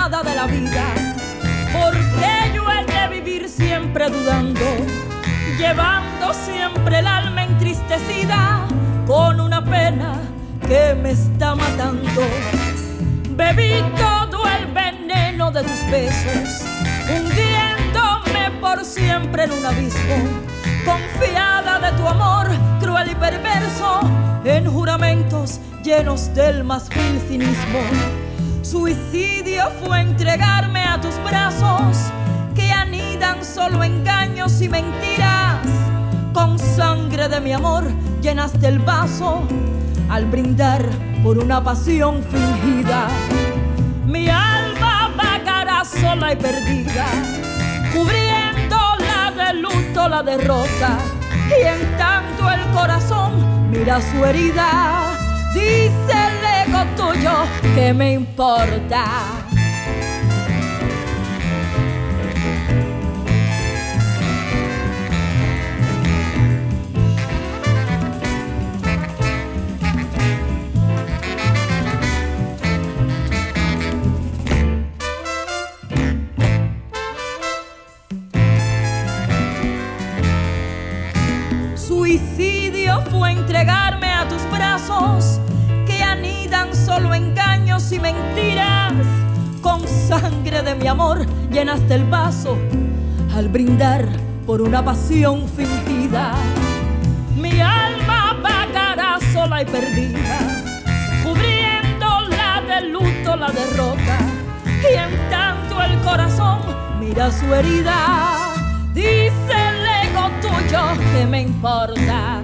nada de la vida, porque yo he de vivir siempre dudando, llevando siempre el alma entristecida con una pena que me está matando. Bebí todo el veneno de tus besos, hundiéndome por siempre en un abismo, confiada de tu amor cruel y perverso, en juramentos llenos del más vil cinismo. Suicidio fue entregarme a tus brazos que anidan solo engaños y mentiras. Con sangre de mi amor llenaste el vaso al brindar por una pasión fingida. Mi alma vagará sola y perdida, cubriéndola de luto la derrota. Y en tanto el corazón mira su herida, dice tuyo que me importa. fue entregarme a tus brazos mi amor llenaste el vaso al brindar por una pasión fingida. Mi alma vagará sola y perdida, cubriéndola de luto la derrota. Y en tanto el corazón mira su herida, dice el ego tuyo que me importa.